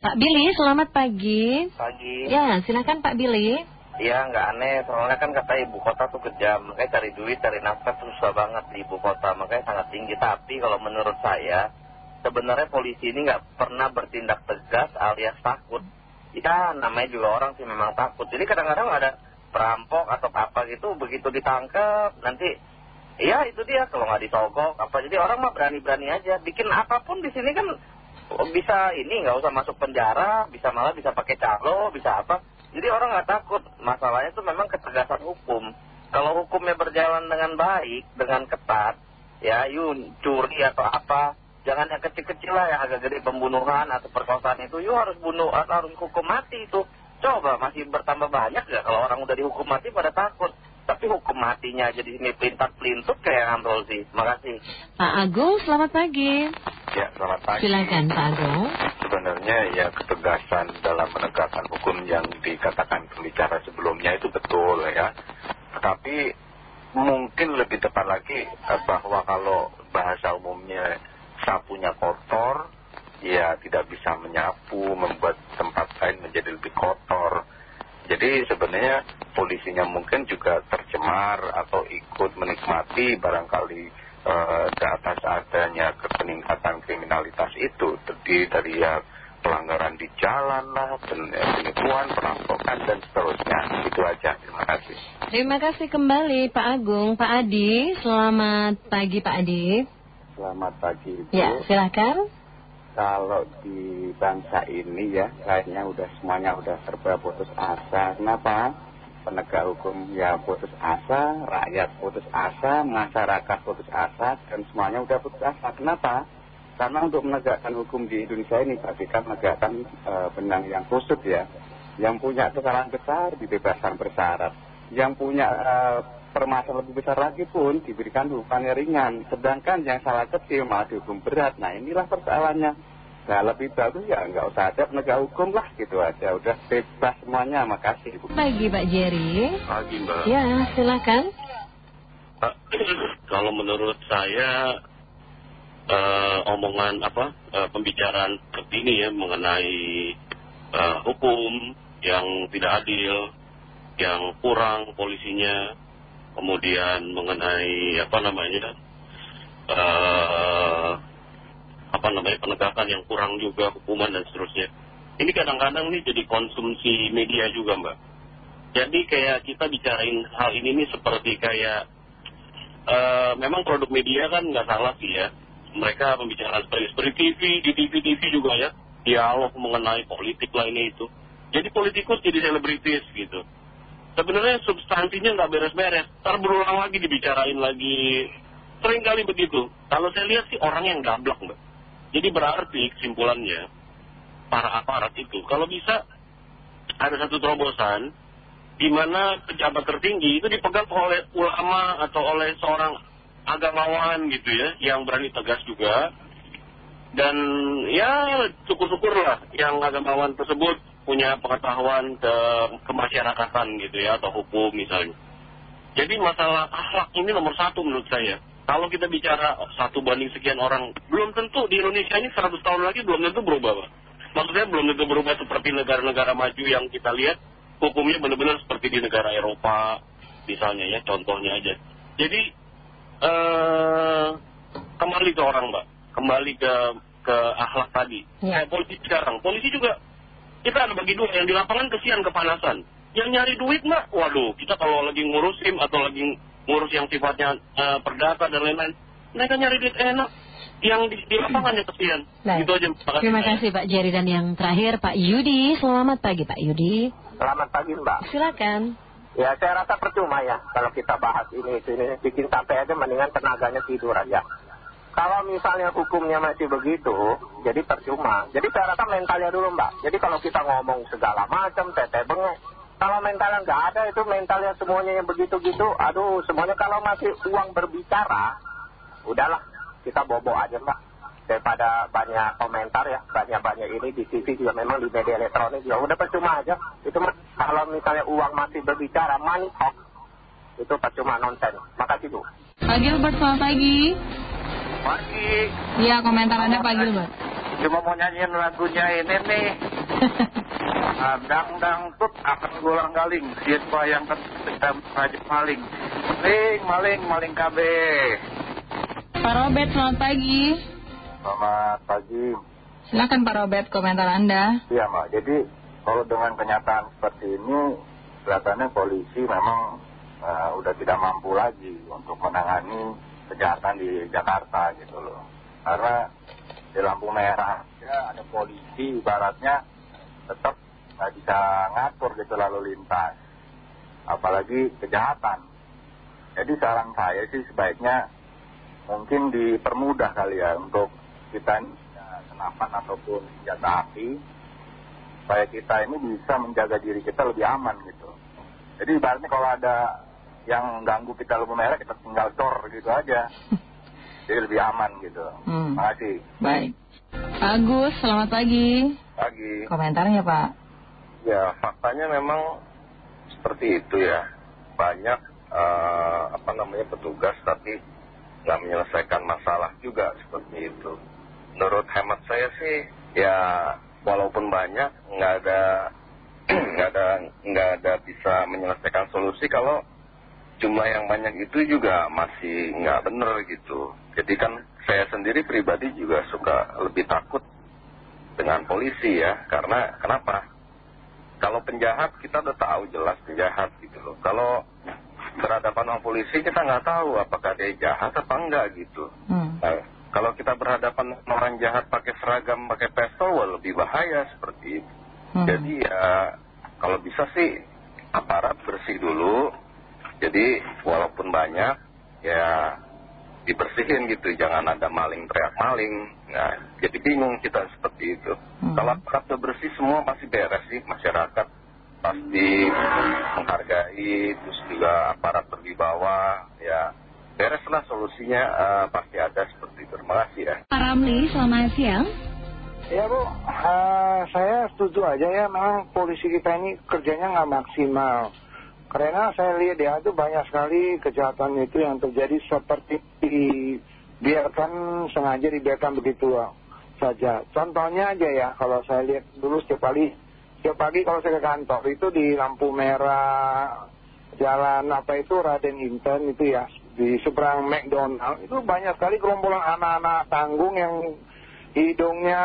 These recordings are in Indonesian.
Pak Billy, selamat pagi. Pagi. Ya, silakan Pak Billy. Iya, nggak aneh. Soalnya kan kata ibu kota tuh kejam. Makanya cari duit, cari nafkah susah banget di ibu kota. Makanya sangat tinggi. Tapi kalau menurut saya, sebenarnya polisi ini nggak pernah bertindak tegas alias takut. Ya, namanya juga orang sih memang takut. Jadi kadang-kadang ada perampok atau apa gitu, begitu ditangkap, nanti Iya itu dia kalau nggak ditogok apa jadi orang mah berani-berani aja bikin apa pun di sini kan bisa ini nggak usah masuk penjara bisa malah bisa pakai calo bisa apa. Jadi orang nggak takut. Masalahnya itu memang ketegasan hukum. Kalau hukumnya berjalan dengan baik dengan ketat ya yuk curi atau apa jangan yang kecil-kecil lah yang agak gede pembunuhan atau perkosaan itu yuk harus bunuh atau harus hukum mati itu. Coba masih bertambah banyak nggak kalau orang udah dihukum mati pada takut tapi hukum matinya jadi ini pelintas pelintut kayak ngambil sih. Makasih. Pak Agung, selamat pagi. Ya, selamat pagi. Silakan Pak Agung. Sebenarnya ya ketegasan dalam menegakkan hukum yang dikatakan pembicara sebelumnya itu betul ya. Tetapi mungkin lebih tepat lagi eh, bahwa kalau bahasa umumnya sapunya kotor, ya tidak bisa menyapu, membuat tempat lain menjadi lebih kotor. Jadi sebenarnya polisinya mungkin juga tercemar atau ikut menikmati barangkali eh, di atas adanya peningkatan kriminalitas itu terdiri dari ya pelanggaran di jalan lah, penipuan, perampokan dan seterusnya. Itu aja. Terima kasih. Terima kasih kembali Pak Agung. Pak Adi, selamat pagi Pak Adi. Selamat pagi Ibu. Ya, silakan. Kalau di bangsa ini ya, kayaknya udah semuanya udah serba putus asa. Kenapa? Penegak hukum ya putus asa, rakyat putus asa, masyarakat putus asa, dan semuanya udah putus asa. Kenapa? Karena untuk menegakkan hukum di Indonesia ini, Pak kan menegakkan e, benang yang kusut ya. Yang punya kesalahan besar dibebaskan bersyarat. Yang punya e, permasalahan lebih besar lagi pun diberikan hukumannya ringan. Sedangkan yang salah kecil malah dihukum berat. Nah inilah persoalannya. Nah lebih bagus ya nggak usah ada penegak hukum lah gitu aja. Udah bebas semuanya. Makasih Ibu. Pagi Pak Jerry. Pagi Mbak. Ya silakan. kalau menurut saya uh, omongan apa uh, pembicaraan terkini ya mengenai uh, hukum yang tidak adil, yang kurang polisinya, kemudian mengenai apa namanya uh, apa namanya penegakan yang kurang juga hukuman dan seterusnya. Ini kadang-kadang nih jadi konsumsi media juga mbak. Jadi kayak kita bicarain hal ini nih seperti kayak uh, memang produk media kan nggak salah sih ya. Mereka pembicaraan seperti, seperti TV, di TV-TV juga ya. Dialog mengenai politik ini itu. Jadi politikus jadi selebritis gitu. Sebenarnya substansinya nggak beres-beres. Ntar berulang lagi dibicarain lagi. Sering kali begitu. Kalau saya lihat sih orang yang gablak mbak. Jadi berarti kesimpulannya para aparat itu kalau bisa ada satu terobosan di mana pejabat tertinggi itu dipegang oleh ulama atau oleh seorang agamawan gitu ya yang berani tegas juga dan ya syukur-syukurlah yang agamawan tersebut punya pengetahuan ke kemasyarakatan gitu ya atau hukum misalnya. Jadi masalah akhlak ini nomor satu menurut saya. Kalau kita bicara satu banding sekian orang, belum tentu di Indonesia ini 100 tahun lagi belum tentu berubah, Pak. Maksudnya belum tentu berubah seperti negara-negara maju yang kita lihat, hukumnya benar-benar seperti di negara Eropa, misalnya ya, contohnya aja. Jadi, eh, kembali ke orang, Mbak. Kembali ke ke akhlak tadi. Ya. Kayak polisi sekarang. Polisi juga, kita ada bagi dua. Yang di lapangan kesian kepanasan. Yang nyari duit, Mbak, waduh, kita kalau lagi ngurusin atau lagi ngurus yang sifatnya uh, perdata dan lain-lain. Mereka nyari duit enak. Yang di, di lapangannya kesian. Baik. Itu aja. Makasih, Terima kasih Pak Jerry dan yang terakhir Pak Yudi. Selamat pagi Pak Yudi. Selamat pagi Mbak. Silakan. Ya saya rasa percuma ya kalau kita bahas ini ini bikin sampai aja mendingan tenaganya tidur aja. Kalau misalnya hukumnya masih begitu, jadi percuma. Jadi saya rasa mentalnya dulu Mbak. Jadi kalau kita ngomong segala macam, kalau mentalnya nggak ada itu mentalnya semuanya yang begitu-gitu, aduh semuanya kalau masih uang berbicara, udahlah kita bobo aja mbak. Daripada banyak komentar ya, banyak-banyak ini di TV juga memang di media elektronik juga udah percuma aja. Itu mah kalau misalnya uang masih berbicara, money talk, itu percuma nonsen. Makasih Bu. Pak Gilbert, selamat pagi. Pagi, Iya, komentar Anda Pak Gilbert. cuma mau nyanyiin lagunya ini nih. Nah, dang tut akan gulang galing, siat bayangkan kita raja maling. Maling, maling, maling KB. Pak Robert, selamat pagi. Selamat pagi. Silakan Pak Robert, komentar Anda. Iya, Mbak. Jadi, kalau dengan kenyataan seperti ini, kelihatannya polisi memang uh, udah tidak mampu lagi untuk menangani kejahatan di Jakarta gitu loh. Karena di lampu merah ya ada polisi ibaratnya tetap nggak bisa ngatur gitu lalu lintas. Apalagi kejahatan. Jadi saran saya sih sebaiknya mungkin dipermudah kali ya untuk kita ini ya, senapan ataupun senjata api supaya kita ini bisa menjaga diri kita lebih aman gitu. Jadi ibaratnya kalau ada yang ganggu kita lampu merah kita tinggal cor gitu aja. Jadi lebih aman gitu. Hmm. Terima kasih. Baik. Agus, selamat pagi. Pagi. Komentarnya Pak. Ya, faktanya memang seperti itu ya. Banyak eh, apa namanya petugas tapi nggak menyelesaikan masalah juga seperti itu. Menurut hemat saya sih, ya walaupun banyak nggak ada nggak ada nggak ada bisa menyelesaikan solusi kalau jumlah yang banyak itu juga masih nggak benar gitu. Jadi kan saya sendiri pribadi juga suka lebih takut dengan polisi ya, karena kenapa? Kalau penjahat kita udah tahu jelas penjahat gitu loh. Kalau berhadapan sama polisi kita nggak tahu apakah dia jahat apa enggak gitu. Hmm. Nah, kalau kita berhadapan sama orang jahat pakai seragam, pakai pistol, wah lebih bahaya seperti itu. Hmm. Jadi ya kalau bisa sih aparat bersih dulu. Jadi walaupun banyak ya dibersihin gitu, jangan ada maling teriak maling. Nah, jadi bingung kita seperti itu. Hmm. Kalau aparat udah bersih semua pasti beres sih masyarakat pasti menghargai, terus juga aparat berwibawa, ya bereslah solusinya eh, pasti ada seperti itu. Terima kasih ya. Pak Ramli, selamat siang. Ya Bu, eh, saya setuju aja ya memang polisi kita ini kerjanya nggak maksimal. Karena saya lihat ya itu banyak sekali kejahatan itu yang terjadi seperti dibiarkan sengaja dibiarkan begitu saja. Contohnya aja ya kalau saya lihat dulu setiap kali setiap pagi kalau saya ke kantor itu di lampu merah jalan apa itu Raden Inten itu ya di seberang McDonald itu banyak sekali gerombolan anak-anak tanggung yang hidungnya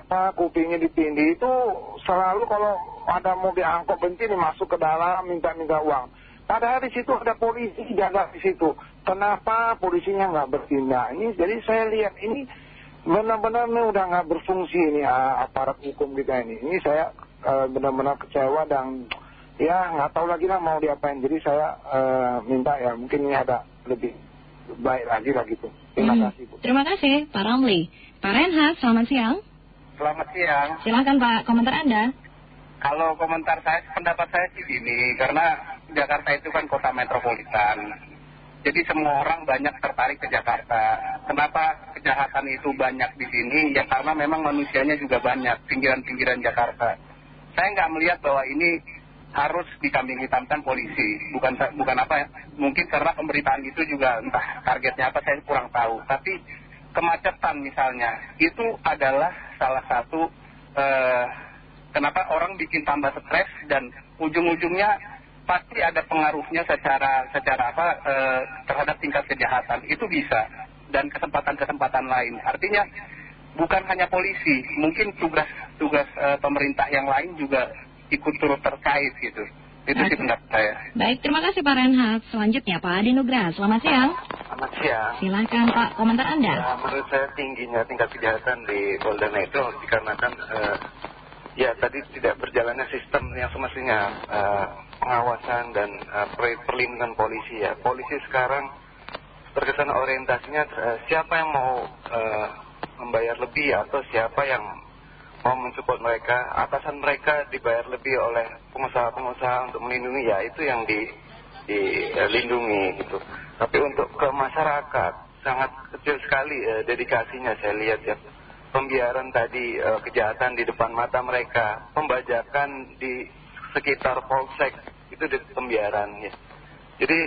apa kupingnya ditindih itu selalu kalau ada mobil angkot benci nih masuk ke dalam minta-minta uang padahal di situ ada polisi jaga di situ kenapa polisinya nggak bertindak ini jadi saya lihat ini benar-benar ini udah nggak berfungsi ini ah, aparat hukum kita ini ini saya eh, benar-benar kecewa dan ya nggak tahu lagi lah mau diapain jadi saya eh, minta ya mungkin ini ada lebih baik lagi lah gitu terima Hmm. kasih Bu Terima kasih Pak Ramli. Pak Renhat, selamat siang. Selamat siang. Silakan Pak, komentar Anda. Kalau komentar saya, pendapat saya sih gini, karena Jakarta itu kan kota metropolitan. Jadi semua orang banyak tertarik ke Jakarta. Kenapa kejahatan itu banyak di sini? Ya karena memang manusianya juga banyak, pinggiran-pinggiran Jakarta. Saya nggak melihat bahwa ini harus dikambing hitamkan polisi. Bukan bukan apa ya, mungkin karena pemberitaan itu juga entah targetnya apa saya kurang tahu. Tapi kemacetan misalnya, itu adalah salah satu eh, kenapa orang bikin tambah stres dan ujung-ujungnya pasti ada pengaruhnya secara secara apa eh, terhadap tingkat kejahatan. Itu bisa. Dan kesempatan-kesempatan lain. Artinya bukan hanya polisi. Mungkin tugas-tugas eh, pemerintah yang lain juga ikut turut terkait gitu. Itu sih pendapat saya. Baik, terima kasih Pak Renhat. Selanjutnya Pak Adi Nugraha, selamat siang. selamat siang. Silakan Pak, komentar Anda. Ya, menurut saya tingginya tingkat kejahatan di Polda itu dikarenakan eh, ya tadi tidak berjalannya sistem yang semestinya eh, pengawasan dan eh, per- perlindungan polisi ya. Polisi sekarang terkesan orientasinya eh, siapa yang mau membayar lebih atau siapa yang mau mensupport mereka, atasan mereka dibayar lebih oleh pengusaha-pengusaha untuk melindungi ya itu yang di dilindungi gitu. Tapi untuk ke masyarakat sangat kecil sekali dedikasinya saya lihat ya. Pembiaran tadi eh, kejahatan di depan mata mereka, pembajakan di sekitar polsek itu di pembiaran ya. Jadi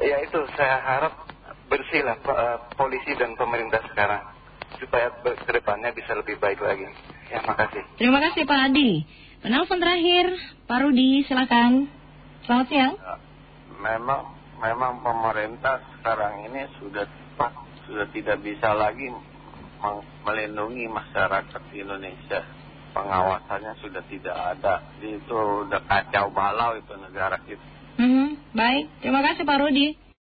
ya itu saya harap bersihlah eh, polisi dan pemerintah sekarang supaya ke depannya bisa lebih baik lagi. Ya, makasih. Terima kasih Pak Adi. Penelpon terakhir, Pak Rudi, silakan. Selamat siang. Ya, memang memang pemerintah sekarang ini sudah sudah tidak bisa lagi melindungi masyarakat Indonesia. Pengawasannya sudah tidak ada. Itu udah kacau balau itu negara kita. Hmm, baik, terima kasih Pak Rudi.